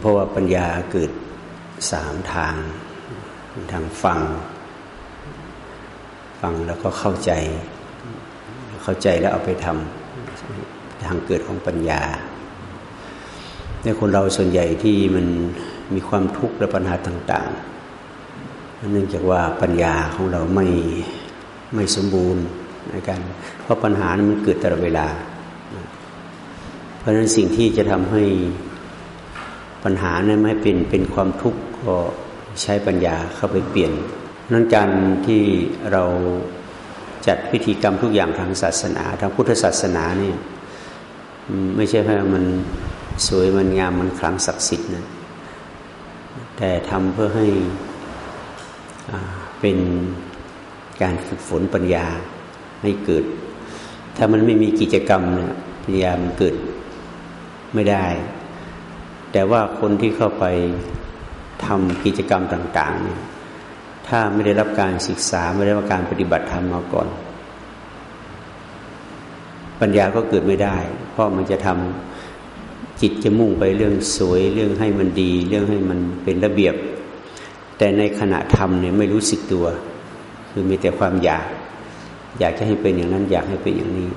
เพราะว่าปัญญาเกิดสามทาง ทางฟัง ฟังแล้วก็เข้าใจ เข้าใจแล้วเอาไปทำทางเกิดของปัญญาในคนเราส่วนใหญ่ที่มันมีความทุกข์และปัญหาต่างๆเนื่องจากว่าปัญญาของเราไม่ไม่สมบูรณ์ในการเพราะปัญหานั้นมันเกิดตลอดเวลา เพราะฉะนั้นสิ่งที่จะทำให้ ปัญหานั้นไม่เป็นเป็นความทุกข์ก็ใช้ปัญญาเข้าไปเปลี่ยนนั้นการที่เราจัดพิธีกรรมทุกอย่างทางศาสนาทางพุทธศาสนาเนี่ยไม่ใช่แค่มันสวยมันงามมันคลังศักดิ์สิทธิ์นะแต่ทำเพื่อให้เป็นการฝึกฝนปัญญาให้เกิด ถ้ามันไม่มีกิจกรรมเนี่ยปัญญามันเกิดไม่ได้ แต่ว่าคนที่เข้าไปทำกิจกรรมต่าง ๆ เนี่ย ถ้าไม่ได้รับการศึกษาไม่ได้รับการปฏิบัติธรรมมาก่อน ปัญญาก็เกิดไม่ได้ เพราะมันจะทำจิตจะมุ่งไปเรื่องสวยเรื่องให้มันดี เรื่องให้มันเป็นระเบียบ แต่ในขณะทำเนี่ยไม่รู้สึกตัว คือมีแต่ความอยาก อยากจะให้เป็นอย่างนั้น อยากให้เป็นอย่างนี้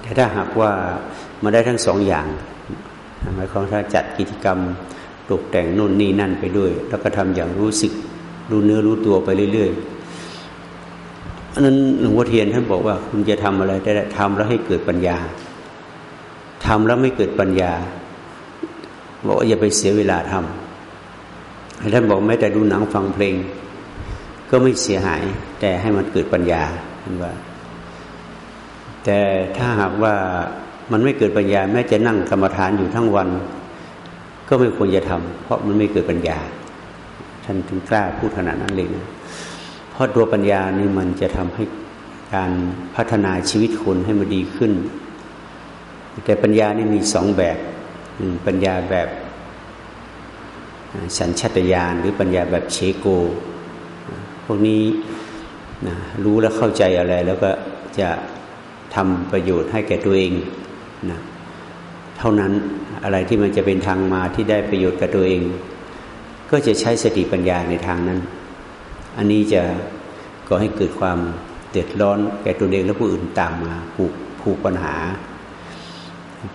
แต่ถ้าหากว่ามาได้ทั้งสองอย่าง หมายความถ้าจัดกิจกรรมตกแต่งนู่นนี่นั่นไปด้วย แล้วก็ทำอย่างรู้สึกรู้เนื้อรู้ตัวไปเรื่อยๆอันนั้นหลวงพ่อเทียนท่านบอกว่า คุณจะทำอะไรได้ทำแล้วให้เกิดปัญญาทำแล้วไม่เกิดปัญญา บอกว่าอย่าไปเสียเวลาทำท่านบอกแม้แต่ดูหนังฟังเพลง ก็ไม่เสียหาย แต่ให้มันเกิดปัญญาว่า แต่ถ้าหากว่า มันไม่เกิดปัญญา แม้จะนั่งกรรมฐานอยู่ทั้งวัน ก็ไม่ควรจะทำเพราะมันไม่เกิดปัญญา ท่านถึงกล้าพูดขนาดนั้นเลยนะเพราะตัวปัญญานี่มันจะทำให้การพัฒนาชีวิตคนให้มันดีขึ้น แต่ปัญญานี่มีสองแบบหนึ่งปัญญาแบบสัญชาตญาณหรือปัญญาแบบเชโก พวกนี้นะรู้และเข้าใจอะไรแล้วก็จะทำประโยชน์ให้แก่ตัวเอง นะเท่านั้นอะไรที่มันจะเป็นทางมาที่ได้ประโยชน์กับตัวเอง ก็จะใช้สติปัญญาในทางนั้น อันนี้จะก็ให้เกิดความเดือดร้อนแก่ตัวเองและผู้อื่นตามมาผูกผูกปัญหา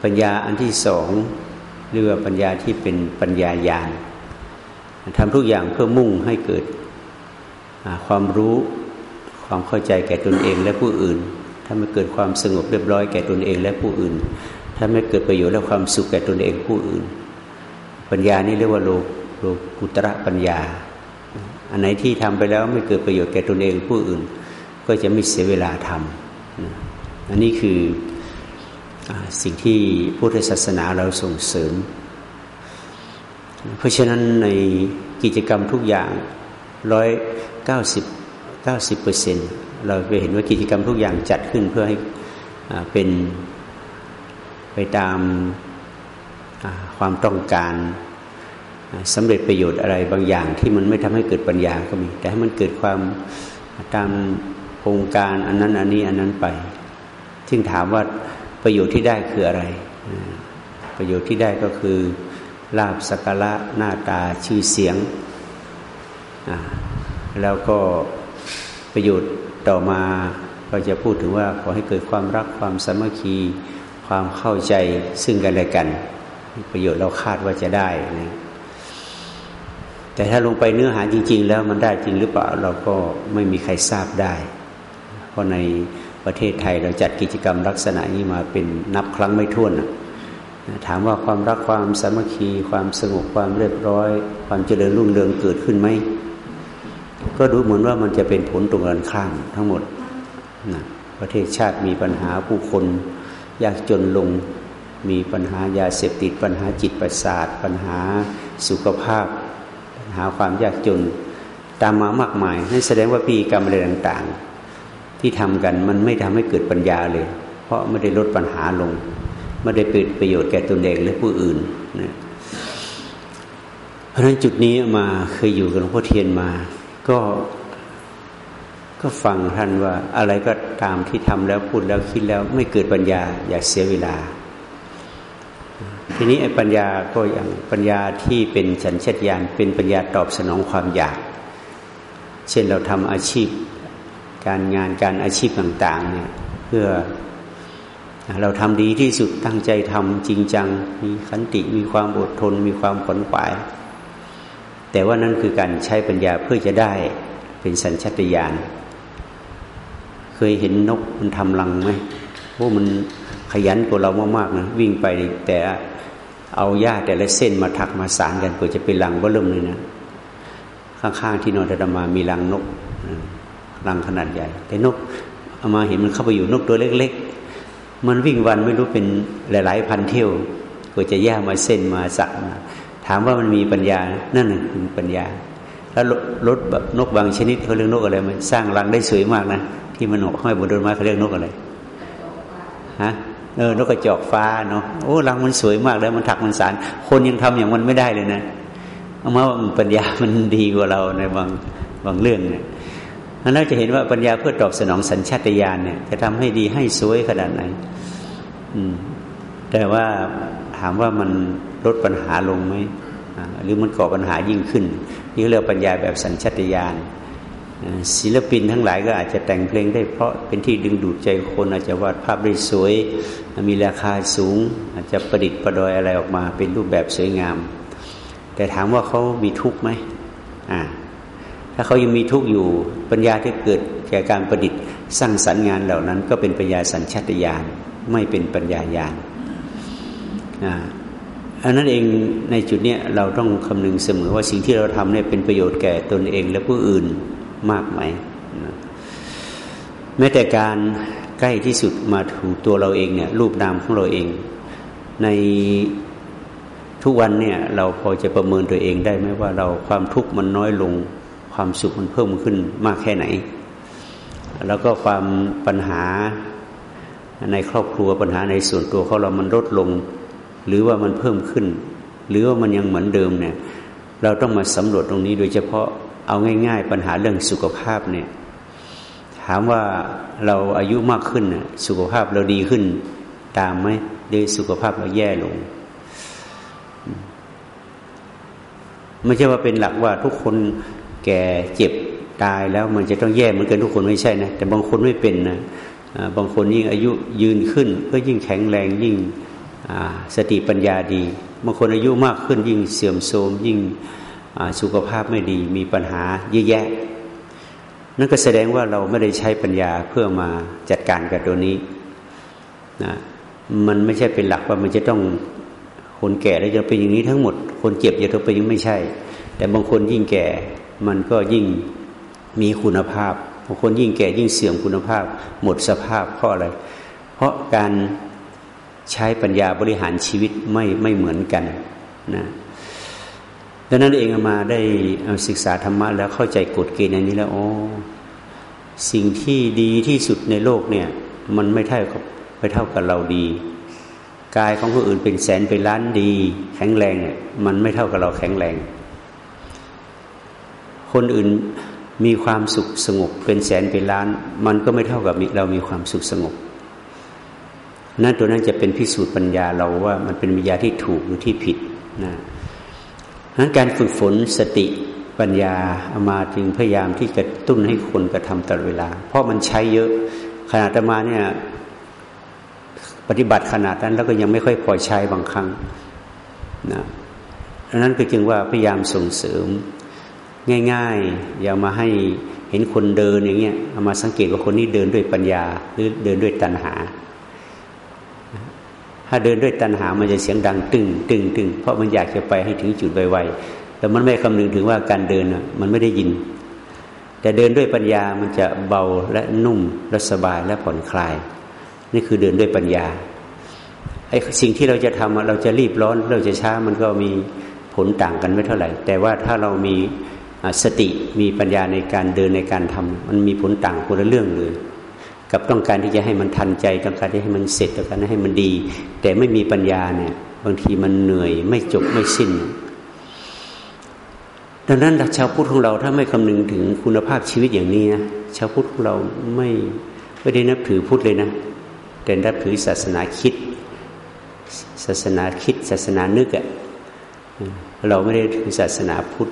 ปัญญาอันที่สองเรียกว่าปัญญาที่เป็นปัญญายาณทำทุกอย่างเพื่อมุ่งให้เกิดความรู้ความเข้าใจแก่ตนเองและผู้อื่น ถ้าไม่เกิดความสงบเรียบร้อยแก่ตนเองและผู้อื่น ถ้าไม่เกิดประโยชน์และความสุขแก่ตนเองผู้อื่น ปัญญานี่เรียกว่าโลโลกุตระปัญญา อันไหนที่ทำไปแล้วไม่เกิดประโยชน์แก่ตนเองผู้อื่น ก็จะไม่เสียเวลาทำอันนี้คือสิ่งที่พุทธศาสนาเราส่งเสริม เพราะฉะนั้นในกิจกรรมทุกอย่างร้อยเก้าสิบเก้าสิบเปอร์เซ็นต์ เราไปเห็นว่ากิจกรรมทุกอย่างจัดขึ้นเพื่อให้เป็นไปตามความต้องการสำเร็จประโยชน์อะไรบางอย่างที่มันไม่ทำให้เกิดปัญญาก็มี แต่ให้มันเกิดความตามโครงการอันนั้นอันนี้อันนั้นไป ซึ่งถามว่าประโยชน์ที่ได้คืออะไร ประโยชน์ที่ได้ก็คือลาบสักการะหน้าตาชื่อเสียง แล้วก็ประโยชน์ ต่อมาก็จะพูดถึงว่าขอให้เกิดความรักความสามัคคี ความเข้าใจซึ่งกันและกัน ประโยชน์เราคาดว่าจะได้นะแต่ถ้าลงไปเนื้อหาจริง ๆ แล้วมันได้จริงหรือเปล่าเราก็ไม่มีใครทราบได้ เพราะในประเทศไทยเราจัดกิจกรรมลักษณะนี้มาเป็นนับครั้งไม่ถ้วนถามว่าความรักความสามัคคี ความสงบความเรียบร้อย ความเจริญรุ่งเรืองเกิดขึ้นไหม ก็ดูเหมือนว่ามันจะเป็นผลตรงกันข้ามทั้งหมดนะประเทศชาติมีปัญหาผู้คนยากจนลง มีปัญหายาเสพติด ปัญหาจิตประสาท ปัญหาสุขภาพ ปัญหาความยากจน ตามมามากมายนั่นแสดงว่าปีกรรมอะไรต่างๆ ที่ทำกันมันไม่ทำให้เกิดปัญญาเลย เพราะไม่ได้ลดปัญหาลง ไม่ได้เป็นประโยชน์แก่ตนเองและผู้อื่นนะเพราะฉะนั้นจุดนี้มาเคยอยู่กับหลวงพ่อเทียนมา ก็ก็ฟังท่านว่าอะไรก็ตามที่ทำแล้วพูดแล้วคิดแล้วไม่เกิดปัญญา อย่าเสียเวลา ทีนี้ไอ้ปัญญาก็อย่างปัญญาที่เป็นสัญชาตญาณเป็นปัญญาตอบสนองความอยาก เช่นเราทำอาชีพ การงานการอาชีพต่างๆเนี่ยเพื่อเราทำดีที่สุดตั้งใจทำจริงจัง มีขันติมีความอดทน มีความขนขวาย แต่ว่านั่นคือการใช้ปัญญาเพื่อจะได้เป็นสัญชตาตญาณเคยเห็นนกมันทำรังไหมพวกมันขยันกว่าเรามากๆนะวิ่งไปแต่เอาหญ้าแต่ละเส้นมาถักมาสารกันเพื่อจะเป็นรังก็เริ่มเลยนะข้างๆที่นอนดามามีรังนกรังขนาดใหญ่ แต่นกเอามาเห็นมันเข้าไปอยู่นกตัวเล็ก ๆ มันวิ่งวันไม่รู้เป็นหลาย ๆ พันเที่ยวก็จะแยกมาเส้นมาสักมา ถามว่ามันมีปัญญา นั่นคือปัญญา แล้วรถนกบางชนิดเขาเรียกนกอะไรมันสร้างรังได้สวยมากนะที่มันออกห้อยบนต้นไม้เขาเรียกนกอะไรฮะเออนกกระจอกฟ้าเนาะโอ้รังมันสวยมากแล้วมันถักมันสาร คนยังทำอย่างมันไม่ได้เลยนะเอามาปัญญามันดีกว่าเราในบางบางเรื่องเนี่ยเราจะเห็นว่าปัญญาเพื่อตอบสนองสัญชาตญาณเนี่ยจะทำให้ดีให้สวยขนาดไหนอืมแต่ว่า ถามว่ามันลดปัญหาลงไหมหรือมันก่อปัญหายิ่งขึ้น นี่เรียกปัญญาแบบสัญชาตญาณศิลปินทั้งหลายก็อาจจะแต่งเพลงได้เพราะเป็นที่ดึงดูดใจคนอาจจะวาดภาพได้สวย มีราคาสูง อาจจะประดิษฐ์ประดอยอะไรออกมา เป็นรูปแบบสวยงาม แต่ถามว่าเขามีทุกข์ไหมอ่าถ้าเขายังมีทุกข์อยู่ปัญญาที่เกิดแก่การประดิษฐ์สร้างสรรค์งานเหล่านั้น ก็เป็นปัญญาสัญชาตญาณไม่เป็นปัญญาญาณ อันนั้นเองในจุดนี้เราต้องคำนึงเสมอว่าสิ่งที่เราทำเนี่ยเป็นประโยชน์แก่ตนเองและผู้อื่นมากไหมแม้แต่การใกล้ที่สุดมาถูตัวเราเองเนี่ยรูปนามของเราเอง ในทุกวันเนี่ยเราพอจะประเมินตัวเองได้ไหมว่าเราความทุกข์มันน้อยลง ความสุขมันเพิ่มขึ้นมากแค่ไหน แล้วก็ความปัญหาในครอบครัวปัญหาในส่วนตัวของเรามันลดลง หรือว่ามันเพิ่มขึ้น หรือว่ามันยังเหมือนเดิมเนี่ย เราต้องมาสำรวจตรงนี้โดยเฉพาะเอาง่าย ๆ ปัญหาเรื่องสุขภาพเนี่ย ถามว่าเราอายุมากขึ้นสุขภาพเราดีขึ้น ตามไหมหรือสุขภาพเราแย่ลงไม่ใช่ว่าเป็นหลักว่าทุกคนแก่เจ็บตายแล้วมันจะต้องแย่เหมือนกันทุกคนไม่ใช่นะแต่บางคนไม่เป็นนะบางคนยิ่งอายุยืนขึ้น ก็ยิ่งแข็งแรงยิ่ง สติปัญญาดีบางคนอายุมากขึ้นยิ่งเสื่อมโทรมยิ่งสุขภาพไม่ดีมีปัญหาเยอะแยะ นั่นก็แสดงว่าเราไม่ได้ใช้ปัญญาเพื่อมาจัดการกับตัวนี้นะมันไม่ใช่เป็นหลักว่ามันจะต้องคนแก่แล้วจะเป็นอย่างนี้ทั้งหมด คนเจ็บจะต้องเป็นยังไม่ใช่ แต่บางคนยิ่งแก่มันก็ยิ่งมีคุณภาพบางคนยิ่งแก่ยิ่งเสื่อมคุณภาพ หมดสภาพเพราะอะไร เพราะการ ใช้ปัญญาบริหารชีวิตไม่ไม่เหมือนกันนะดังนั้นเองมาได้ศึกษาธรรมะแล้วเข้าใจกฎเกณฑ์อันนี้แล้วโอ้สิ่งที่ดีที่สุดในโลกเนี่ย มันไม่เท่ากับไม่เท่ากับเราดี กายของคนอื่นเป็นแสนเป็นล้านดี แข็งแรงเนี่ยมันไม่เท่ากับเราแข็งแรง คนอื่นมีความสุขสงบเป็นแสนเป็นล้าน มันก็ไม่เท่ากับเรามีความสุขสงบ นั่นตัวนั้นจะเป็นพิสูจน์ปัญญาเราว่ามันเป็นปัญญาที่ถูกหรือที่ผิดนะนั้นการฝึกฝนสติปัญญาอามาจึงพยายามที่จะตุ้นให้คนกระทำตลอดเวลา เพราะมันใช้เยอะขนาดมาเนี่ยปฏิบัติขนาดนั้นแล้วก็ยังไม่ค่อยพอใช้บางครั้งนะดังนั้นก็จึงว่าพยายามส่งเสริม ง่ายๆ อย่ามาให้เห็นคนเดินอย่างเงี้ยเอามาสังเกตว่าคนนี้เดินด้วยปัญญาหรือเดินด้วยตัณหา ถ้าเดินด้วยตัณหา มันจะเสียงดังตึงตึงตึงเพราะมันอยากจะไปให้ถึงจุดไวๆแต่มันไม่คำนึงถึงว่าการเดินมันไม่ได้ยิน แต่เดินด้วยปัญญามันจะเบาและนุ่มและสบายและผ่อนคลาย นี่คือเดินด้วยปัญญาไอ้สิ่งที่เราจะทำเราจะรีบร้อนเราจะช้ามันก็มีผลต่างกันไม่เท่าไหร่ แต่ว่าถ้าเรามีสติมีปัญญาในการเดินในการทำมันมีผลต่างคนละเรื่องเลย กับต้องการที่จะให้มันทันใจ ต้องการที่ให้มันเสร็จต้องการให้มันดี แต่ไม่มีปัญญาเนี่ย บางทีมันเหนื่อยไม่จบไม่สิ้น ดังนั้นชาวพุทธของเราถ้าไม่คำนึงถึงคุณภาพชีวิตอย่างนี้นะชาวพุทธของเราไม่ไม่ได้นับถือพุทธเลยนะแต่นับถือศาสนาคิด ศาสนาคิด ศาสนานึกอะเราไม่ได้ถือศาสนาพุทธ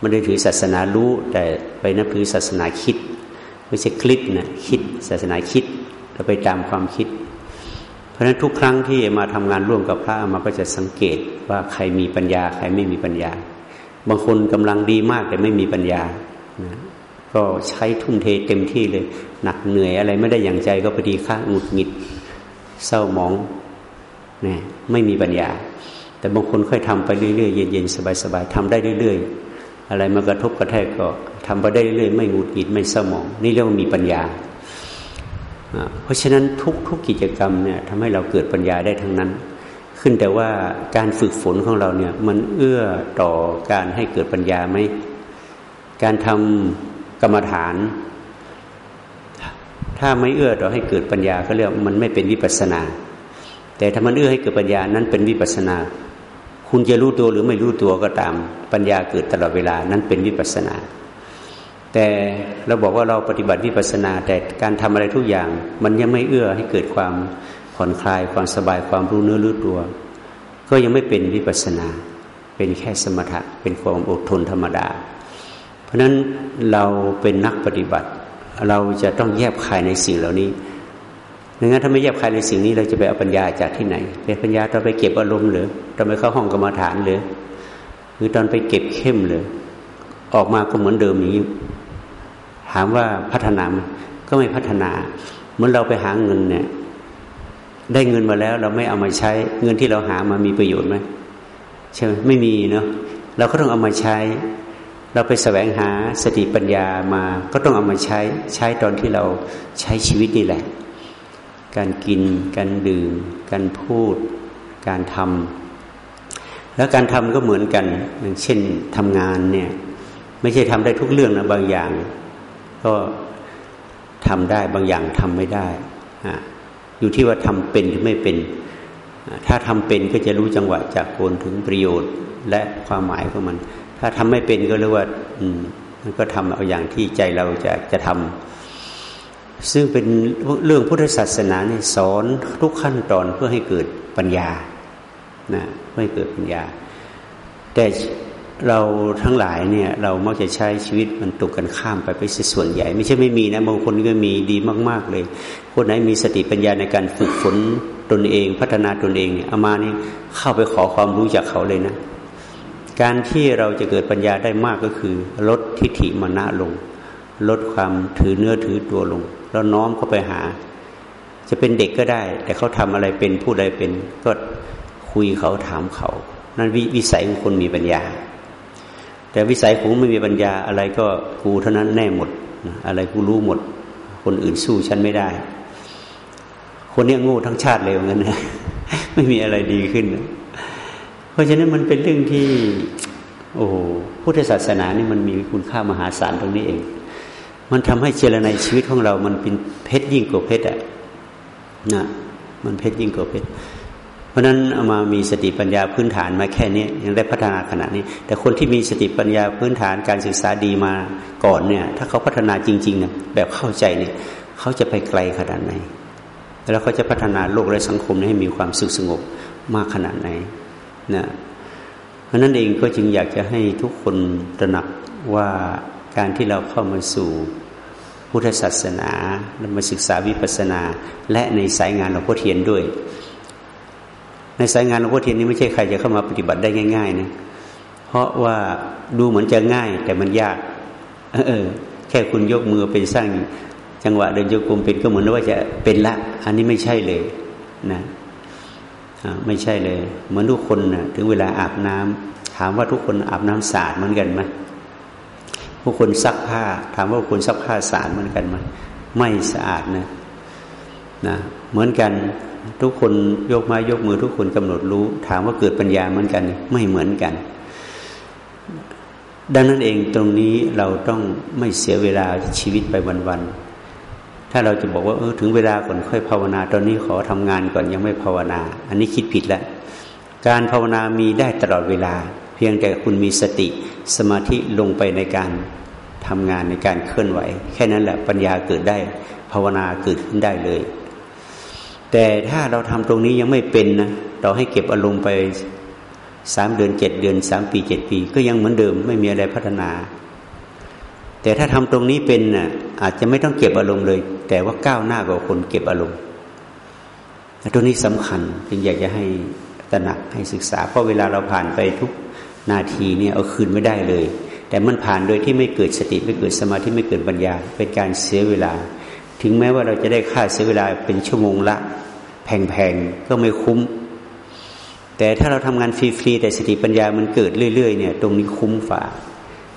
ไม่ได้ถือศาสนารู้ แต่ไปนับถือศาสนาคิด ไม่ใช่คลิปนะคิดศาสนาคิดเราไปตามความคิด เพราะฉะนั้นทุกครั้งที่มาทำงานร่วมกับพระมาก็จะสังเกตว่าใครมีปัญญา ใครไม่มีปัญญา บางคนกำลังดีมากแต่ไม่มีปัญญานะก็ใช้ทุ่มเทเต็มที่เลย หนักเหนื่อยอะไรไม่ได้อย่างใจก็พอดีค่าหงุดหงิด เศร้าหมองนะไม่มีปัญญา แต่บางคนค่อยทำไปเรื่อยๆเย็นๆสบายๆทำได้เรื่อย ๆ อะไรมากระทบกระแทกก็ทำไปได้เรื่อยไม่หงุดหงิดไม่เศร้าหมอง นี่เรียกว่ามีปัญญา เพราะฉะนั้นทุกทุกกิจกรรมเนี่ยทำให้เราเกิดปัญญาได้ทั้งนั้น ขึ้นแต่ว่าการฝึกฝนของเราเนี่ยมันเอื้อต่อการให้เกิดปัญญาไหมการทำกรรมฐาน ถ้าไม่เอื้อต่อให้เกิดปัญญาก็เรียกมันไม่เป็นวิปัสนา แต่ถ้ามันเอื้อให้เกิดปัญญานั้นเป็นวิปัสนา คุณจะรู้ตัวหรือไม่รู้ตัวก็ตาม ปัญญาเกิดตลอดเวลานั้นเป็นวิปัสนา แต่เราบอกว่าเราปฏิบัติวิปัสนา แต่การทำอะไรทุกอย่าง มันยังไม่เอื้อให้เกิดความผ่อนคลายความสบายความรู้เนื้อรู้ตัว ก็ยังไม่เป็นวิปัสนา เป็นแค่สมถะเป็นความอดทนธรรมดา เพราะนั้นเราเป็นนักปฏิบัติ เราจะต้องแยบคายในสิ่งเหล่านี้ ดังนั้นถ้าไม่แยบคายในสิ่งนี้เราจะไปเอาปัญญาจากที่ไหนเป็นปัญญาตอนไปเก็บอารมณ์หรือตอนไปเข้าห้องกรรมฐานหรือหรือตอนไปเก็บเข้มหรือออกมาก็เหมือนเดิมอย่างนี้ ถามว่าพัฒนาก็ไม่พัฒนา เหมือนเราไปหาเงินเนี่ย ได้เงินมาแล้ว เราไม่เอามาใช้เงินที่เราหามามีประโยชน์ไหมใช่ไหมไม่มีเนาะเราก็ต้องเอามาใช้ เราไปแสวงหาสติปัญญามา ก็ต้องเอามาใช้ใช้ตอนที่เราใช้ชีวิตนี่แหละ การกิน การดื่ม การพูด การทำแล้วการทำก็เหมือนกันอย่างเช่นทำงานเนี่ย ไม่ใช่ทำได้ทุกเรื่องนะบางอย่าง ก็ทำได้บางอย่างทำไม่ได้อยู่ที่ว่าทำเป็นหรือไม่เป็น ถ้าทำเป็นก็จะรู้จังหวะจากโกนถึงประโยชน์และความหมายของมัน ถ้าทำไม่เป็นก็เรียกว่า อืมมันก็ทำเอาอย่างที่ใจเราจะจะทำ ซึ่งเป็นเรื่องพุทธศาสนาเนี่ยสอนทุกขั้นตอนเพื่อให้เกิดปัญญานะเพื่อให้เกิดปัญญา แต่เราทั้งหลายเนี่ย เรามักจะใช้ชีวิตมันตกกันข้ามไปไปส่วนใหญ่ ไม่ใช่ไม่มีนะบางคนก็มีดีมาก ๆเลย คนไหนมีสติปัญญาในการฝึกฝนตนเอง พัฒนาตนเองเนี่ยเอามานี่เข้าไปขอความรู้จากเขาเลยนะ การที่เราจะเกิดปัญญาได้มากก็คือ ลดทิฏฐิมณะลง ลดความถือเนื้อถือตัวลง แล้วน้อมเข้าไปหา จะเป็นเด็กก็ได้ แต่เขาทำอะไรเป็นผู้ใดเป็น ก็คุยเขาถามเขา นั่นววิสัยของคนมีปัญญา แต่วิสัยของไม่มีปัญญาอะไรก็กูเท่านั้นแน่หมด อะไรกูรู้หมด คนอื่นสู้ฉันไม่ได้ คนนี้โง่ทั้งชาติเลยงั้นนะไม่มีอะไรดีขึ้นนะเพราะฉะนั้นมันเป็นเรื่องที่ โอ้พุทธศาสนานี่มันมีคุณค่ามหาศาลตรงนี้เอง มันทำให้เจรในชีวิตของเรา มันเป็นเพชรยิ่งกว่าเพชรอะนะมันเพชรยิ่งกว่าเพชรเพราะนั้นเอามามีสติปัญญาพื้นฐานมาแค่นี้ยังได้พัฒนาขนาดนี้ แต่คนที่มีสติปัญญาพื้นฐานการศึกษาดีมาก่อนเนี่ย ถ้าเขาพัฒนาจริงๆเนี่ยแบบเข้าใจเนี่ย เขาจะไปไกลขนาดไหน แล้วเขาจะพัฒนาโลกและสังคมให้มีความสุขสงบมากขนาดไหนนะเพราะนั้นเองก็จึงอยากจะให้ทุกคนตระหนักว่า การที่เราเข้ามาสู่พุทธศาสนาเรามาศึกษาวิปัสสนา และในสายงานหลวงพ่อเทียนด้วย ในสายงานหลวงพ่อเทียนนี้ไม่ใช่ใครจะเข้ามาปฏิบัติได้ง่ายๆนะเพราะว่าดูเหมือนจะง่าย แต่มันยากเออแค่คุณยกมือเป็นสร้างจังหวะเดินโยกมเป็นก็เหมือนว่าจะเป็นละ อันนี้ไม่ใช่เลยนะไม่ใช่เลย เหมือนทุกคนนะถึงเวลาอาบน้ำถามว่าทุกคนอาบน้ำสะอาดเหมือนกันไหม ผู้คนซักผ้า ถามว่าคนซักผ้าสะอาดเหมือนกันไหมไม่สะอาดนะนะเหมือนกันทุกคนยกไม้ยกมือทุกคนกำหนดรู้ ถามว่าเกิดปัญญาเหมือนกัน ไม่เหมือนกัน ดังนั้นเองตรงนี้เราต้องไม่เสียเวลาชีวิตไปวันๆถ้าเราจะบอกว่าเออถึงเวลาก่อนค่อยภาวนา ตอนนี้ขอทำงานก่อนยังไม่ภาวนา อันนี้คิดผิดแล้วการภาวนามีได้ตลอดเวลา เพียงแต่คุณมีสติสมาธิลงไปในการทำงานในการเคลื่อนไหว แค่นั้นแหละปัญญาเกิดได้ ภาวนาเกิดขึ้นได้เลย แต่ถ้าเราทำตรงนี้ยังไม่เป็นนะเราให้เก็บอารมณ์ไปสามเดือนเจ็ดเดือนสามปีเจ็ดปี ก็ยังเหมือนเดิมไม่มีอะไรพัฒนา แต่ถ้าทำตรงนี้เป็นน่ะอาจจะไม่ต้องเก็บอารมณ์เลย แต่ว่าก้าวหน้ากว่าคนเก็บอารมณ์ตัวนี้สำคัญจึงอยากจะให้ตระหนักให้ศึกษาเพราะเวลาเราผ่านไปทุก นาทีเนี่ยเอาคืนไม่ได้เลย แต่มันผ่านโดยที่ไม่เกิดสติไม่เกิดสมาธิไม่เกิดปัญญา เป็นการเสียเวลา ถึงแม้ว่าเราจะได้ค่าเสียเวลาเป็นชั่วโมงละ แพงๆก็ไม่คุ้ม แต่ถ้าเราทำงานฟรีๆแต่สติปัญญามันเกิดเรื่อยๆเนี่ยตรงนี้คุ้มฝ่า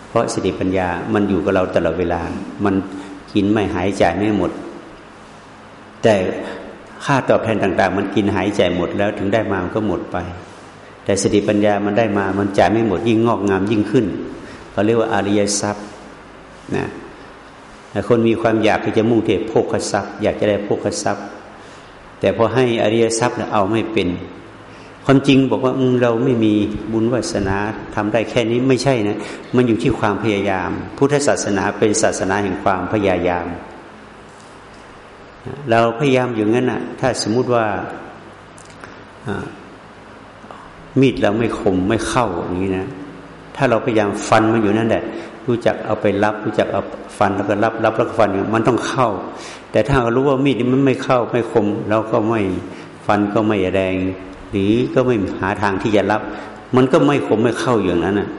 เพราะสติปัญญามันอยู่กับเราตลอดเวลา มันกินไม่หายใจไม่หมด แต่ค่าตอบแทนต่าง ๆ มันกินหายใจหมดแล้วถึงได้มามันก็หมดไป แต่สติปัญญามันได้มามันจ่ายไม่หมดยิ่งงอกงามยิ่งขึ้นเขาเรียกว่าอริยทรัพย์นะแต่คนมีความอยากที่จะมุ่งเทพโภคทรัพย์ อยากจะได้โภคทรัพย์ แต่พอให้อริยทรัพย์เนี่ยเอาไม่เป็น ความจริงบอกว่าเราไม่มีบุญวาสนาทำได้แค่นี้ไม่ใช่นะ มันอยู่ที่ความพยายาม พุทธศาสนาเป็นศาสนาแห่งความพยายาม เราพยายามอย่างนั้นอะ ถ้าสมมุติว่า มีดเราไม่คมไม่เข้าอย่างนี้นะ ถ้าเราพยายามฟันมันอยู่นั่นแหละ รู้จักเอาไปรับ รู้จักเอาฟันแล้วก็รับรับแล้วก็ฟันมันต้องเข้า แต่ถ้าเรารู้ว่ามีดนี้มันไม่เข้าไม่คมเราก็ไม่ฟันก็ไม่แรง หรือก็ไม่หาทางที่จะรับ มันก็ไม่คมไม่เข้าอย่างนั้นอะ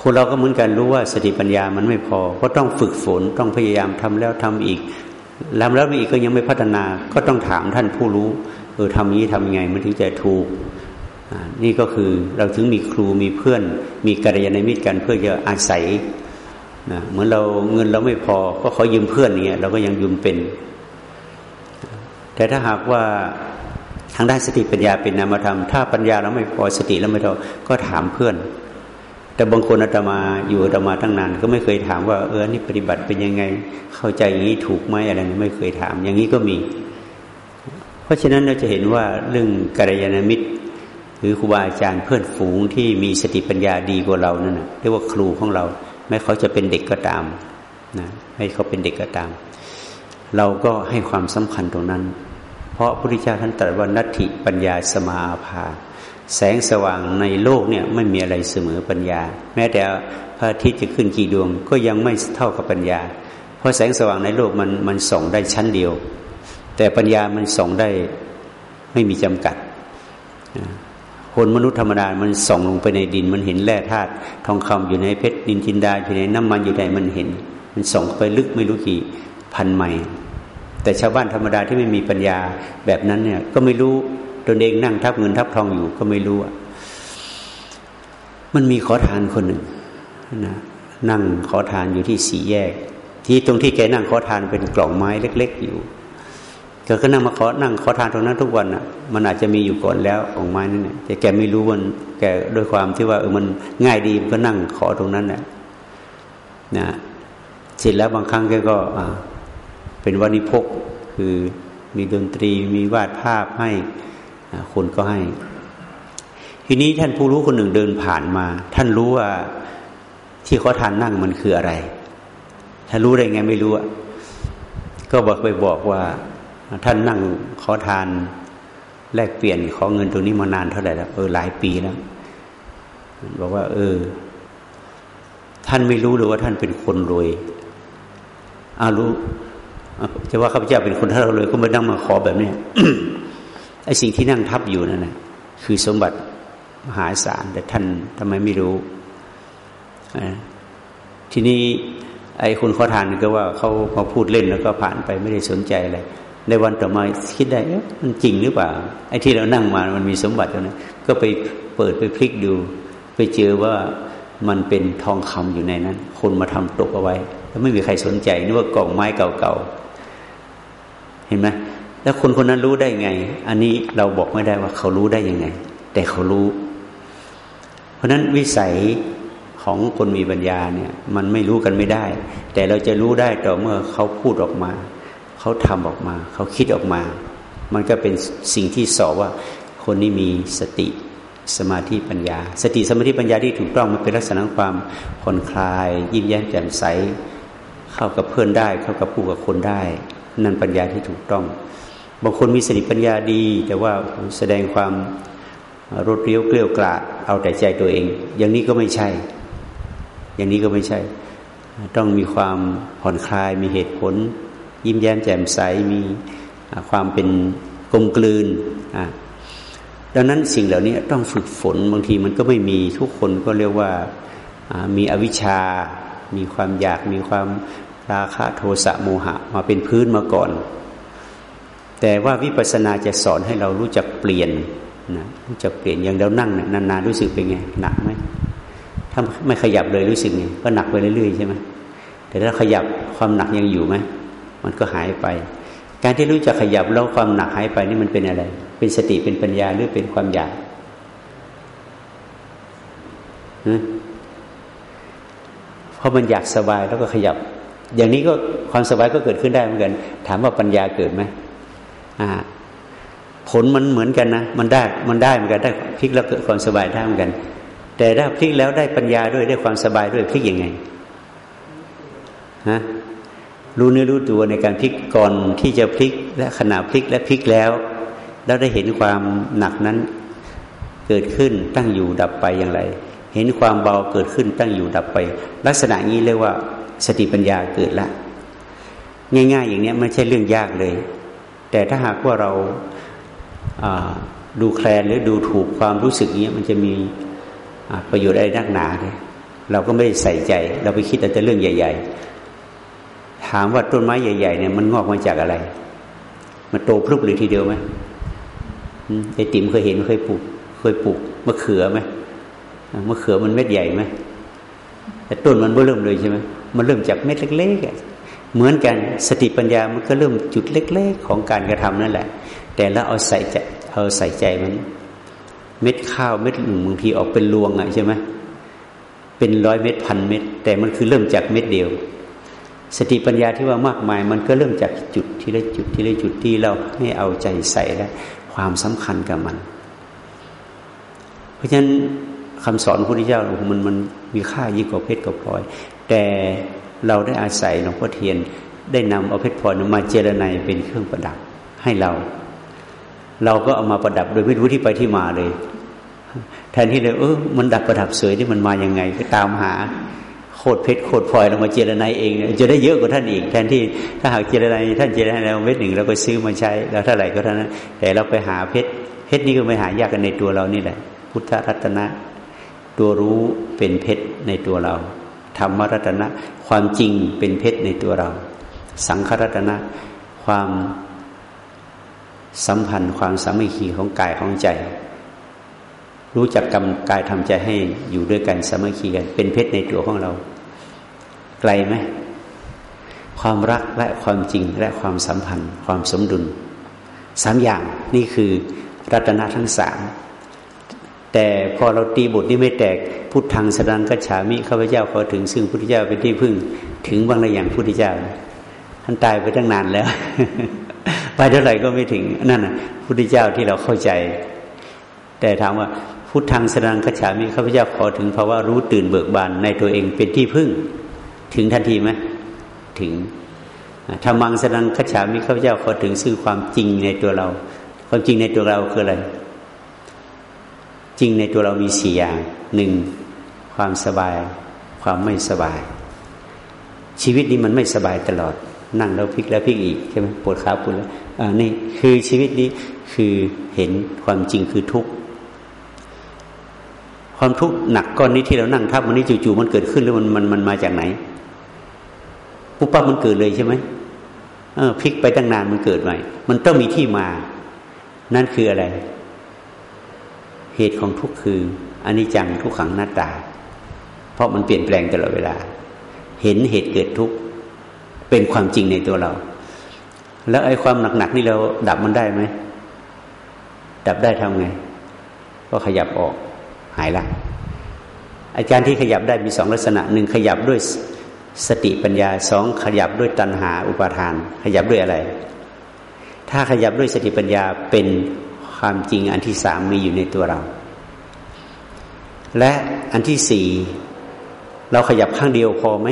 คนเราก็เหมือนกันรู้ว่าสติปัญญามันไม่พอ ก็ต้องฝึกฝนต้องพยายามทำแล้วทำอีกล้วแล้วอีกก็ยังไม่พัฒนา ก็ต้องถามท่านผู้รู้เออทำนี้ทำยังไงมันถึงจะถูก นี่ก็คือเราถึงมีครูมีเพื่อน มีกัลยาณมิตรกันเพื่อจะอาศัยนะเหมือนเราเงินเราไม่พอก็ขายืมเพื่อนเนี่ยเราก็ยังยืมเป็น แต่ถ้าหากว่าทางด้านสติปัญญาเป็นนามธรรม ถ้าปัญญาเราไม่พอสติเราไม่พอก็ถามเพื่อน แต่บางคนอาตมาอยู่อาตมาตั้งนานก็ไม่เคยถามว่าเออนี่ปฏิบัติเป็นยังไง เข้าใจอย่างนี้ถูกไหมอะไรไม่เคยถาม อย่างนี้ก็มี เพราะฉะนั้นเราจะเห็นว่าเรื่องกัลยาณมิตร รือครูบาอาจารย์เพื่อนฝูงที่มีสติปัญญาดีกว่าเรานั่นนะเรียกว่าครูของเรา แม้เขาจะเป็นเด็กก็ตามนะให้เขาเป็นเด็กก็ตาม เราก็ให้ความสำคัญตรงนั้น เพราะพระพุทธเจ้าท่านตรัสว่านัตถิปัญญาสมาภา แสงสว่างในโลกเนี่ยไม่มีอะไรเสมอปัญญา แม้แต่พระอาทิตย์จะขึ้นกี่ดวง ก็ยังไม่เท่ากับปัญญา เพราะแสงสว่างในโลกมันมันส่องได้ชั้นเดียว แต่ปัญญามันส่องได้ไม่มีจำกัด คนมนุษย์ธรรมดา มันส่องลงไปในดิน มันเห็นแร่ธาตุทองคำอยู่ในเพชรดินจินดาอยู่ในน้ำมันอยู่ในมันเห็น มันส่องไปลึกไม่รู้กี่พันไมล์แต่ชาวบ้านธรรมดาที่ไม่มีปัญญาแบบนั้นเนี่ย ก็ไม่รู้ตนเองนั่งทับเงินทับทองอยู่ก็ไม่รู้อะมันมีขอทานคนหนึ่งนะนั่งขอทานอยู่ที่สี่แยก ที่ตรงที่แกนั่งขอทานเป็นกล่องไม้เล็ก ๆ อยู่ แกก็นั่งมาขอนั่งขอทานตรงนั้นทุกวันอะ มันอาจจะมีอยู่ก่อนแล้วของไม้นั่นเนี่ยแต่แกไม่รู้มันแกด้วยความที่ว่าเออมันง่ายดีก็นั่งขอตรงนั้นแหละนะเสร็จแล้วบางครั้งแกก็เป็นวันิพกคือมีดนตรีมีวาดภาพให้คนก็ให้ ทีนี้ท่านผู้รู้คนหนึ่งเดินผ่านมา ท่านรู้ว่าที่เขาทานนั่งมันคืออะไรท่านรู้ได้ไงไม่รู้อะก็บอกไปบอกว่า ท่านนั่งขอทานแลกเปลี่ยนขอเงินตรงนี้มานานเท่าไหร่แล้วเออหลายปีแล้วบอกว่า เออ ท่านไม่รู้เลยว่าท่านเป็นคนรวยอารู้จะว่าข้าพเจ้าเป็นคนท่ารวยก็ไม่นั่งมาขอแบบนี้ไอ้สิ่งที่นั่งทับอยู่นั่นนะคือสมบัติมหาศาลแต่ท่านทำไมไม่รู้ทีนี้ไอ้คนขอทานก็ว่าเขาพอพูดเล่นแล้วก็ผ่านไปไม่ได้สนใจอะไร ในวันต่อมาคิดได้มันจริงหรือเปล่าไอ้ที่เรานั่งมามันมีสมบัติแล้วนะก็ไปเปิดไปพลิกดู ไปเจอว่ามันเป็นทองคำอยู่ในนั้น คนมาทำตกเอาไว้ แล้วไม่มีใครสนใจนึกว่ากล่องไม้เก่าๆเห็นไหมแล้วคนคนนั้นรู้ได้ไง อันนี้เราบอกไม่ได้ว่าเขารู้ได้ยังไง แต่เขารู้ เพราะนั้นวิสัยของคนมีปัญญาเนี่ย มันไม่รู้กันไม่ได้ แต่เราจะรู้ได้ต่อเมื่อเขาพูดออกมา เขาทำออกมา เขาคิดออกมา มันก็เป็นสิ่งที่สอบว่า คนนี้มีสติสมาธิปัญญา สติสมาธิปัญญาที่ถูกต้องมันเป็นลักษณะความผ่อนคลาย ยิ้มแย้มแจ่มใส เข้ากับเพื่อนได้ เข้ากับผู้กับคนได้ นั่นปัญญาที่ถูกต้อง บางคนมีสติปัญญาดี แต่ว่าแสดงความรดเรียวเกลียวกราดเอาแต่ใจตัวเอง อย่างนี้ก็ไม่ใช่ อย่างนี้ก็ไม่ใช่ ต้องมีความผ่อนคลายมีเหตุผล ยิ้มแย้มแจ่มใสมีความเป็นกลมกลืนดังนั้นสิ่งเหล่านี้ต้องฝึกฝนบางทีมันก็ไม่มีทุกคนก็เรียกว่ามีอวิชชา มีความอยากมีความราคะโทสะโมหะมาเป็นพื้นมาก่อน แต่ว่าวิปัสสนาจะสอนให้เรารู้จักเปลี่ยนนะรู้จักเปลี่ยนอย่างเรานั่งนานๆรู้สึกเป็นไงหนักไหมถ้าไม่ขยับเลยรู้สึกไงก็หนักไปเรื่อยๆใช่ไหมแต่ถ้าขยับความหนักยังอยู่ไหม มันก็หายไป การที่รู้จักขยับแล้วความหนักหายไปนี่มันเป็นอะไร เป็นสติเป็นปัญญาหรือเป็นความอยากเพราะมันอยากสบายแล้วก็ขยับ อย่างนี้ก็ความสบายก็เกิดขึ้นได้เหมือนกัน ถามว่าปัญญาเกิดไหมอ่าผลมันเหมือนกันนะมันได้มันได้เหมือนกันได้พลิกแล้วเกิดความสบายได้เหมือนกัน แต่ถ้าพลิกแล้วได้ปัญญาด้วยได้ความสบายด้วยพลิกยังไงฮะ รู้เนื้อรู้ตัวในการพลิกก่อนที่จะพลิกและขณะพลิกและพลิกแล้ว แล้วได้เห็นความหนักนั้นเกิดขึ้นตั้งอยู่ดับไปอย่างไร เห็นความเบาเกิดขึ้นตั้งอยู่ดับไป ลักษณะนี้เรียกว่าสติปัญญาเกิดละ ง่าย ๆ อย่างนี้ไม่ใช่เรื่องยากเลย แต่ถ้าหากว่าเราดูแคลนหรือดูถูกความรู้สึกนี้มันจะมีประโยชน์อะไรนักหนาเลยเราก็ไม่ใส่ใจ เราไปคิดแต่เรื่องใหญ่ ๆ ถามว่าต้นไม้ใหญ่ ๆ เนี่ยมันงอกมาจากอะไร มันโตพลุบเลยทีเดียวไหมไอติ๋มเคยเห็นเคยปลูก เคยปลูกมะเขือไหมมะเขือมันเม็ดใหญ่ไหมแต่ต้นมันเริ่มเลยใช่ไหมมันเริ่มจากเม็ดเล็กๆเหมือนกันสติปัญญามันก็เริ่มจุดเล็ก ๆ ของการกระทำนั่นแหละ แต่แล้วเอาใส่ใจเอาใส่ใจมันเม็ดข้าวเม็ดหนึ่งบางทีออกเป็นรวงอะใช่ไหมเป็นร้อยเม็ดพันเม็ดแต่มันคือเริ่มจากเม็ดเดียว สติปัญญาที่ว่ามากมาย มันก็เริ่มจากจุดที่ละจุดที่ละจุดที่เราให้เอาใจใส่และความสำคัญกับมัน เพราะฉะนั้นคำสอนพระพุทธเจ้ามันมันมีค่ายิ่งกว่าเพชรกับพลอย แต่เราได้อาศัยหลวงพ่อเทียนได้นำเอาเพชรพลอยมาเจรไนเป็นเครื่องประดับให้เรา เราก็เอามาประดับโดยไม่รู้ที่ไปที่มาเลย แทนที่เลยเออมันดับประดับสวยที่มันมาอย่างไง ก็ตามหา โคตรเพชรโคตรพลอยเรามาเจรนายเองจะได้เยอะกว่าท่านอีก แทนที่ถ้าหากเจรนายท่านเจรนายเราเม็ดหนึ่งเราก็ซื้อมาใช้ แล้วเท่าไหร่ก็เท่านั้น แต่เราไปหาเพชรเพชรนี่ก็ไม่หายากกันในตัวเรานี่แหละ พุทธรัตนะ ตัวรู้เป็นเพชรในตัวเราธรรมรัตนะ ความจริงเป็นเพชรในตัวเรา สังขรัตนะ ความสัมพันธ์ความสามัคคีของกายของใจ รู้จักกรรมกายทำใจให้อยู่ด้วยกันสามัคคีกัน เป็นเพชรในตัวของเรา ไกลไหมความรักและความจริงและความสัมพันธ์ ความสมดุลสามอย่างนี่คือรัตนะทั้งสามแต่พอเราตีบทนี้ไม่แตกพุทธังสดังกัจฉามิข้าพเจ้าขอถึงซึ่งพุทธเจ้าเป็นที่พึ่ง ถึงบางระอย่างพุทธเจ้าท่านตายไปตั้งนานแล้ว ไปเท่าไหร่ก็ไม่ถึงนั่นน่ะพุทธเจ้าที่เราเข้าใจ แต่ถามว่าพุทธังสดังขฉามีข้าพเจ้าขอถึงภาวะรู้ตื่นเบิกบานในตัวเองเป็นที่พึ่ง ถึงทันทีไหมถึงธรรมังสดังขฉามีข้าพเจ้าขอถึงซึ่งความจริงในตัวเรา ความจริงในตัวเราคืออะไร จริงในตัวเรามีสี่อย่างหนึ่งความสบาย ความไม่สบาย ชีวิตนี้มันไม่สบายตลอด นั่งแล้วพลิกแล้วพลิกอีกใช่ไหมปวดขาปวดแล้วอ่านี่คือชีวิตนี้คือเห็นความจริงคือทุกข์ความทุกข์หนักก้อนนี้ที่เรานั่งทับมันนี้จู่ๆมันเกิดขึ้นหรือมันมันมันมาจากไหน ปุ๊บปั๊บมันเกิดเลยใช่ไหมเออพลิกไปตั้งนานมันเกิดใหม่ มันต้องมีที่มา นั่นคืออะไร เหตุของทุกข์คืออันนี้จังทุกขังหน้าตา เพราะมันเปลี่ยนแปลงตลอดเวลา เห็นเหตุเกิดทุกข์เป็นความจริงในตัวเรา แล้วไอ้ความหนักๆนี่เราดับมันได้ไหมดับได้ทำไง ก็ขยับออกหายละอาการย์ที่ขยับได้มีสองลักษณะหนึ่งขยับด้วย สติปัญญาสองขยับด้วยตัณหาอุปาทาน ขยับด้วยอะไร ถ้าขยับด้วยสติปัญญาเป็นความจริงอันที่สามมีอยู่ในตัวเรา และอันที่สี่เราขยับข้างเดียวพอไหม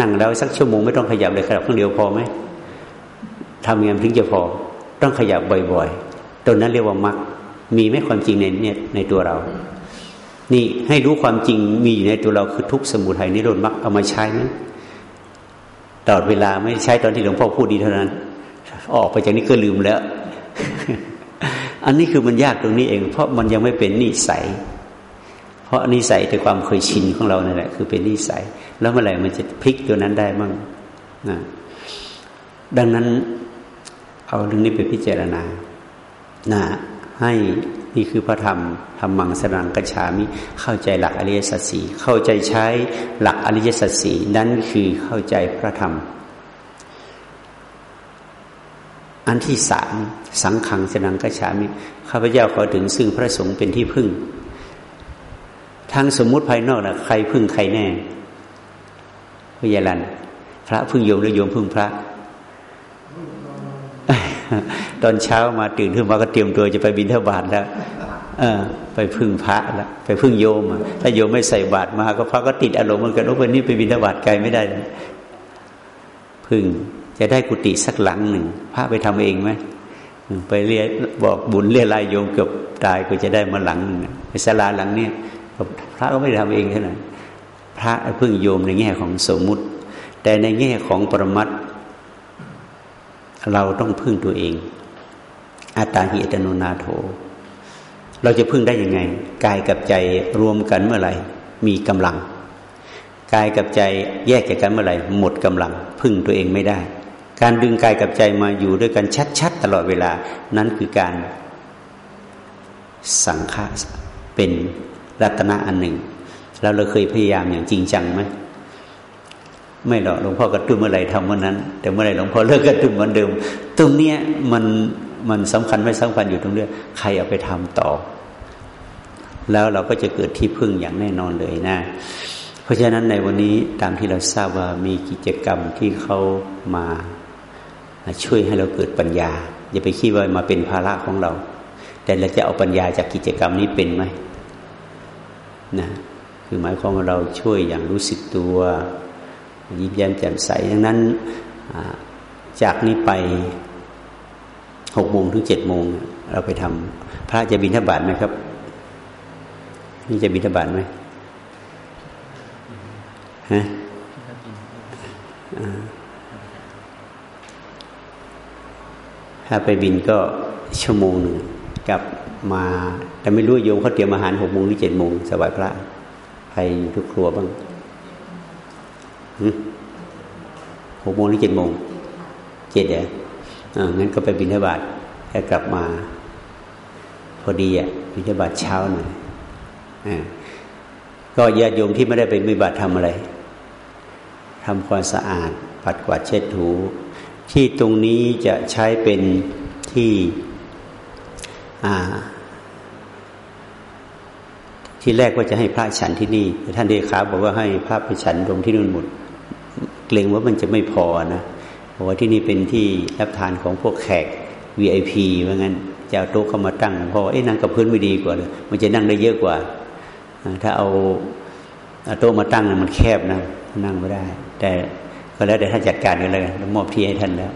นั่งแล้วสักชั่วโมงไม่ต้องขยับเลยขยับข้างเดียวพอไหมทำยังไงถึงจะพอ ต้องขยับบ่อยๆตรงนั้นเรียกว่ามรรคมีไหมความจริงในเนี่ยในตัวเรา นี่ให้รู้ความจริงมีอยู่ในตัวเราคือทุกสมุทัยนิโรธมรรคเอามาใช้ไหมตลอดเวลาไม่ใช้ตอนที่หลวงพ่อพูดดีเท่านั้น ออกไปจากนี้ก็ลืมแล้ว อันนี้คือมันยากตรงนี้เอง เพราะมันยังไม่เป็นนิสัย เพราะนิสัยแต่ความเคยชินของเราเนั่นแหละคือเป็นนิสัย แล้วเมื่อไหร่มันจะพลิกตัวนั้นได้มั่งนะดังนั้นเอาเรื่องนี้ไปพิจารณานะ ให้นี่คือพระธรรมธรรมังสรังกัจฉามิเข้าใจหลักอริยสัจสี่เข้าใจใช้หลักอริยสัจสี่นั่นคือเข้าใจพระธรรม อันที่สามสังขังสนังกัจฉามิข้าพเจ้าขอถึงซึ่งพระสงฆ์เป็นที่พึ่งทางสมมุติภายนอกนะใครพึ่งใครแน่พยาลันพระพึ่งโยมหรือโยมพึ่งพระ ตอนเช้ามาตื่นขึ้นมาก็เตรียมตัวจะไปบิณฑบาตแล้วไปพึ่งพระแล้วไปพึ่งโยมถ้าโยมไม่ใส่บาตรมาก็พระก็ติดอารมณ์เหมือนกันว่าวันนี้ไปบิณฑบาตไกลไม่ได้ พึ่งจะได้กุฏิสักหลังหนึ่งพระไปทำเองไหมไปเรียบอกบุญเรียรายโยมเกือบตายก็จะได้มาหลังหนึ่งไปศาลาหลังเนี้ยพระก็ไม่ได้ทำเองเท่านั้นพระพึ่งโยมในแง่ของสมมุติ แต่ในแง่ของปรมัต เราต้องพึ่งตัวเอง อัตตาหิตโนนาโถ เราจะพึ่งได้ยังไง กายกับใจรวมกันเมื่อไหร่ มีกำลัง กายกับใจแยกจากกันเมื่อไหร่ หมดกำลัง พึ่งตัวเองไม่ได้ การดึงกายกับใจมาอยู่ด้วยกันชัดๆตลอดเวลา นั้นคือการสังฆาเป็นรัตนะอันหนึ่ง แล้วเราเคยพยายามอย่างจริงจังไหม ไม่หรอกหลวงพ่อกระตุ้นเมื่อไหร่ทำเมื่อนั้น แต่เมื่อไหร่หลวงพ่อเลิกกระตุ้นเหมือนเดิม ตรงเนี้ยมันมันสำคัญไม่สำคัญอยู่ตรงเรื่องใครเอาไปทำต่อ แล้วเราก็จะเกิดที่พึ่งอย่างแน่นอนเลยนะ เพราะฉะนั้นในวันนี้ตามที่เราทราบว่ามีกิจกรรมที่เขามาช่วยให้เราเกิดปัญญา อย่าไปคิดว่ามาเป็นภาระของเรา แต่เราจะเอาปัญญาจากกิจกรรมนี้เป็นไหมนะคือหมายความว่าเราช่วยอย่างรู้สึกตัว ยิ้มแย้มแจ่มใสดังนั้นจากนี้ไปหกโมงถึงเจ็ดโมงเราไปทำพระจะบิณฑบาตไหมครับ นี่จะบิณฑบาตไหมฮะถ้าไปบินก็ชั่วโมงหนึ่งกลับมา แต่ไม่รู้โยมเขาเตรียมอาหารหกโมงหรือเจ็ดโมงสบายพระใครอยู่ทุกครัวบ้าง หกโมงหรือเจ็ดโมงเจ็ดเดี๋ยงั้นก็ไปบินทบาทแค่กลับมา พอดีอะบินทบาทเช้าหน่อยก็ญาติโยมที่ไม่ได้ไปบินบาตทำอะไรทำความสะอาด ปัดกวาดเช็ดถู ที่ตรงนี้จะใช้เป็นที่ที่แรกก็จะให้พระฉันที่นี่แต่ท่านเดขาบอกว่าให้พระไปฉันตรงที่นู่นหมด เกรงว่ามันจะไม่พอนะเพราะว่าที่นี่เป็นที่รับทานของพวกแขก VIP ว่างั้นจะเอาโต๊ะเข้ามาตั้งเพราะเอ๊ะนั่งกับพื้นไม่ดีกว่าเลยมันจะนั่งได้เยอะกว่า ถ้าเอาโต๊ะมาตั้งมันแคบนะนั่งไม่ได้ แต่ก็แล้วแต่ท่านจัดการกันเลยมอบที่ให้ท่านแล้ว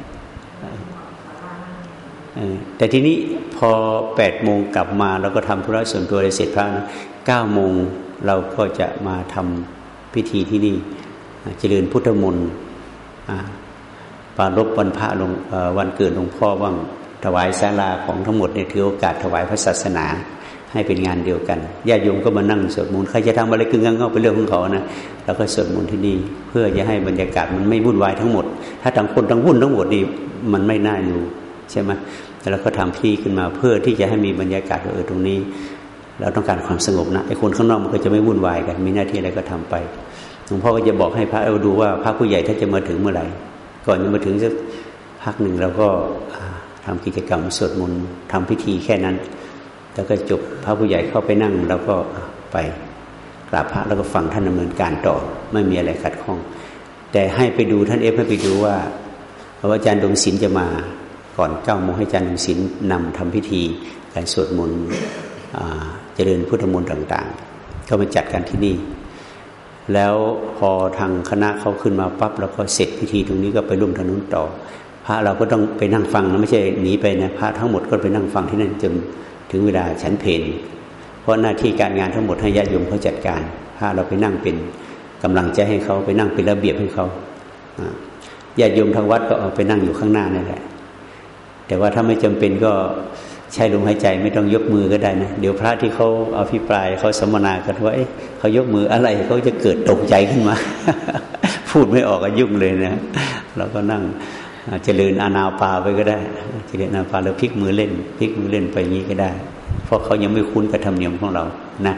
แต่ทีนี้พอแปดโมงกลับมาเราก็ทำธุระส่วนตัวเลยเสร็จพระนะเก้าโมงเราก็จะมาทำพิธีที่นี่ เจริญพุทธมนต์ปารบวันพระลงวันเกิดหลวงพ่อว่างถวายศาลาของทั้งหมดเนี่ยถือโอกาสถวายพระศาสนาให้เป็นงานเดียวกันญาติโยมก็มานั่งสวดมนต์ใครจะทำอะไรกึ่งงังก็เป็นเรื่องของเขานะแล้วก็สวดมนต์ที่นี่เพื่อจะให้บรรยากาศมันไม่วุ่นวายทั้งหมด ถ้าทั้งคนทั้งวุ่นทั้งหมดนี่มันไม่น่าอยู่ใช่ไหมแต่เราก็ทำที่ขึ้นมาเพื่อที่จะให้มีบรรยากาศเออตรงนี้ เราต้องการความสงบนะไอ้คนข้างนอกมันก็จะไม่วุ่นวายกัน มีหน้าที่อะไรก็ทำไป หลวงพ่อก็จะบอกให้พระเอาดูว่าพระผู้ใหญ่ถ้าจะมาถึงเมื่อไหร่ ก่อนจะมาถึงสักพักหนึ่งเราก็ทำกิจกรรมสวดมนต์ทำพิธีแค่นั้น แล้วก็จบพระผู้ใหญ่เข้าไปนั่ง แล้วก็ไปกราบพระแล้วก็ฟังท่านดำเนินการต่อ ไม่มีอะไรขัดข้อง แต่ให้ไปดูท่านเอฟให้ไปดูว่าพระอาจารย์ดวงศิลจะมาก่อนเก้าโมงให้อาจารย์ดวงศิลนำทำพิธีการสวดมนต์เจริญพุทธมนต์ต่าง ๆ ก็มาจัดกันที่นี่ แล้วพอทางคณะเขาขึ้นมาปั๊บแล้วก็เสร็จพิธีตรงนี้ก็ไปร่วมทางนู้นต่อ พระเราก็ต้องไปนั่งฟังนะไม่ใช่หนีไปนะพระทั้งหมดก็ไปนั่งฟังที่นั่นจนถึงเวลาฉันเพนเพราะหน้าที่การงานทั้งหมดให้ญาติโยมเขาจัดการพระเราไปนั่งเป็นกำลังใจให้เขาไปนั่งเป็นระเบียบให้เขาญาติโยมทางวัดก็เอาไปนั่งอยู่ข้างหน้านั่นแหละแต่ว่าถ้าไม่จำเป็นก็ ใช้ลมหายใจไม่ต้องยกมือก็ได้นะเดี๋ยวพระที่เขาเอาพิปรายเขาสมนากันว่าเขายกมืออะไรเขาจะเกิดตกใจขึ้นมา พูดไม่ออกก็ยุ่งเลยนะเราก็นั่งเจริญอานาปาไปก็ได้เจริญอานาปาแล้วพลิกมือเล่นพลิกมือเล่นไปงี้ก็ได้ เพราะเขายังไม่คุ้นกับธรรมเนียมของเรานะ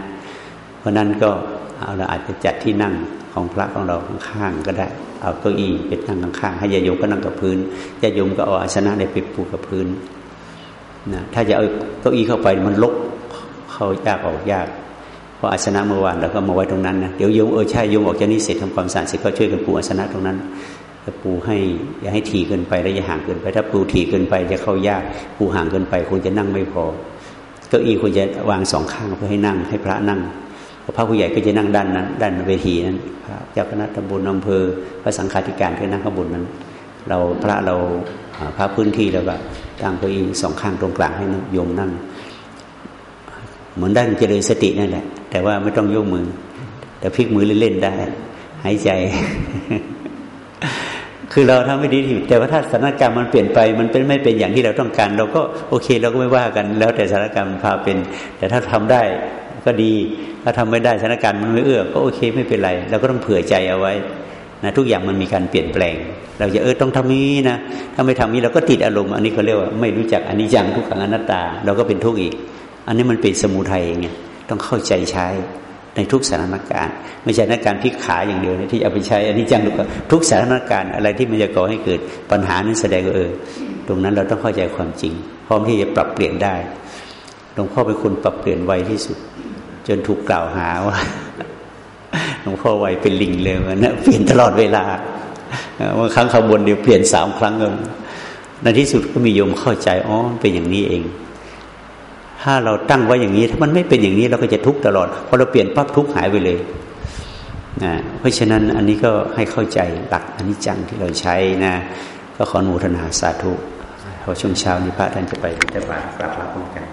เพราะนั้นก็เอาเราอาจจะจัดที่นั่งของพระของเราข้างๆก็ได้ เอาเก้าอี้เป็นนั่งข้างๆให้ญาโยมก็นั่งกับพื้นญาโยมก็เอาอาสนะในไปปูกับพื้น นะถ้าจะเอาเก้าอี้เข้าไปมันลกเข้ายากออกยาก เพราะอาสนะเมื่อวานเราก็มาไว้ตรงนั้นนะเดี๋ยวโยมเออใช่โยมออกจากนี้เสร็จทำความสะอาดเสร็จก็ช่วยกันปูอาสนะตรงนั้นจะปูให้อย่าให้ถี่เกินไปและอย่าห่างเกินไป ถ้าปูถี่เกินไปจะเข้ายากปูห่างเกินไปคงจะนั่งไม่พอ เก้าอี้ควรจะวางสองข้างเพื่อให้นั่งให้พระนั่งพระผู้ใหญ่ก็จะนั่งด้านนั้นด้านเวทีนั้นพระเจ้าคณะตำบลอำเภอพระสังฆาธิการก็นั่งข้างบนนั้น เราพระเราพระพื้นที่เราก็ ตั้งเก้าอี้สองข้างตรงกลางให้โยมนั่ง เหมือนด้านเจริญสตินั่นแหละ แต่ว่าไม่ต้องยกมือ แต่พลิกมือเล่นๆได้ หายใจ คือเราทำไม่ดีที่แต่ว่าถ้าสถานการณ์มันเปลี่ยนไป มันเป็นไม่เป็นอย่างที่เราต้องการ เราก็โอเค เราก็ไม่ว่ากัน แล้วแต่สถานการณ์พาเป็น แต่ถ้าทำได้ก็ดี ถ้าทำไม่ได้สถานการณ์มันไม่เอื้อก็โอเคไม่เป็นไรเราก็ต้องเผื่อใจเอาไว้ นะทุกอย่างมันมีการเปลี่ยนแปลง เราจะเออต้องทำนี้นะถ้าไม่ทำนี้เราก็ติดอารมณ์อันนี้เขาเรียกว่าไม่รู้จักอันนี้จังทุกขังอนัตตา เราก็เป็นทุกข์อีก อันนี้มันเป็นสมุทัยไงต้องเข้าใจใช้ในทุกสถานการณ์ ไม่ใช่สถานการณ์พลิกขาอย่างเดียวที่เอาไปใช้อันนี้จังทุกสถานการณ์อะไรที่มันจะก่อให้เกิดปัญหานั้นแสดงว่าเออตรงนั้นเราต้องเข้าใจความจริง พร้อมที่จะปรับเปลี่ยนได้หลวงพ่อเป็นคนปรับเปลี่ยนไวที่สุด จนถูกกล่าวหาว่า ลวงพ่อไวเป็นลิงเลยนะเปลี่ยนตลอดเวลาบางครั้งขบวนเดียวเปลี่ยนสามครั้งในที่สุดก็มีโยมเข้าใจอ๋อเป็นอย่างนี้เอง ถ้าเราตั้งไว้อย่างนี้ ถ้ามันไม่เป็นอย่างนี้เราก็จะทุกข์ตลอดพอเราเปลี่ยนปั๊บทุกข์หายไปเลยนะเพราะฉะนั้นอันนี้ก็ให้เข้าใจหลักอนิจจังที่เราใช้นะ ก็ขออนุทนาสาธุพอช่วงเช้านี้พระท่านจะไปบิณฑบาตกลับมาพร้อมกัน